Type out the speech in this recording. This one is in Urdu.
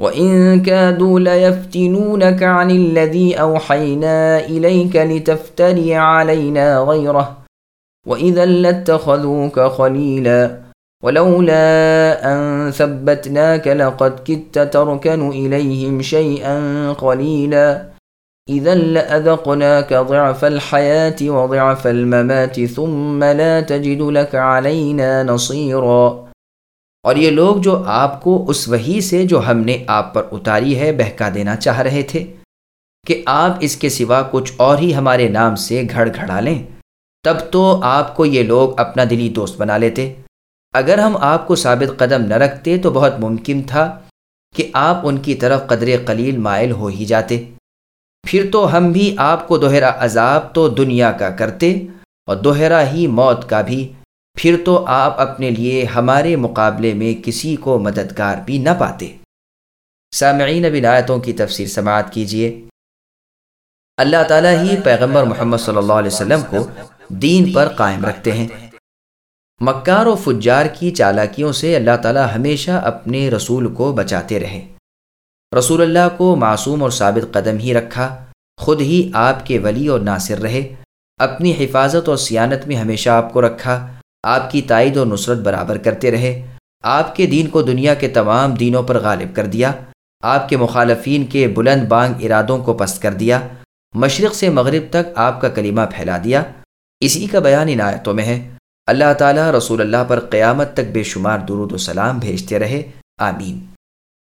وَإِن كَادُوا لَيَفْتِنُونَكَ عَنِ الَّذِي أَوْحَيْنَا إِلَيْكَ لِتَفْتَرِيَ عَلَيْنَا غَيْرَهُ. وَإِذًا لَاتَّخَذُوكَ خَلِيلًا. ولولا أن ثبتناك لقد كدت تركن إليهم شيئا قليلا. إذا لأذقناك ضعف الحياة وضعف الممات ثم لا تجد لك علينا نصيرا. اور یہ لوگ جو آپ کو اس وہی سے جو ہم نے آپ پر اتاری ہے، بہکا دینا چاہ رہے تھے۔ کہ آپ اس کے سوا کچھ اور ہی ہمارے نام سے گھڑ گھڑا لیں تب تو آپ کو یہ لوگ اپنا دلی دوست بنا لیتے۔ اگر ہم آپ کو ثابت قدم نہ رکھتے تو بہت ممکن تھا کہ آپ ان کی طرف قدر قلیل مائل ہو ہی جاتے۔ پھر تو ہم بھی آپ کو دوہرا عذاب تو دنیا کا کرتے اور دوہرا ہی موت کا بھی۔ پھر تو آپ اپنے لیے ہمارے مقابلے میں کسی کو مددگار بھی نہ پاتے۔ سامعین بن آیتوں کی تفسیر سماعت کیجیے اللہ تعالیٰ ہی پیغمبر محمد صلی اللہ علیہ وسلم کو دین پر قائم رکھتے ہیں۔ مکار و فجار کی چالاکیوں سے اللہ تعالیٰ ہمیشہ اپنے رسول کو بچاتے رہے۔ رسول اللہ کو معصوم اور ثابت قدم ہی رکھا۔ خود ہی آپ کے ولی اور ناصر رہے۔ اپنی حفاظت اور سیانت میں ہمیشہ آپ کو رکھا۔ آپ کی تائید و نصرت برابر کرتے رہے۔ آپ کے دین کو دنیا کے تمام دینوں پر غالب کر دیا۔ آپ کے مخالفین کے بلند بانگ ارادوں کو پست کر دیا۔ مشرق سے مغرب تک آپ کا کلمہ پھیلا دیا۔ اسی کا بیان ان آیتوں میں ہے۔ اللہ تعالیٰ رسول اللہ پر قیامت تک بے شمار درود و سلام بھیجتے رہے۔ آمین۔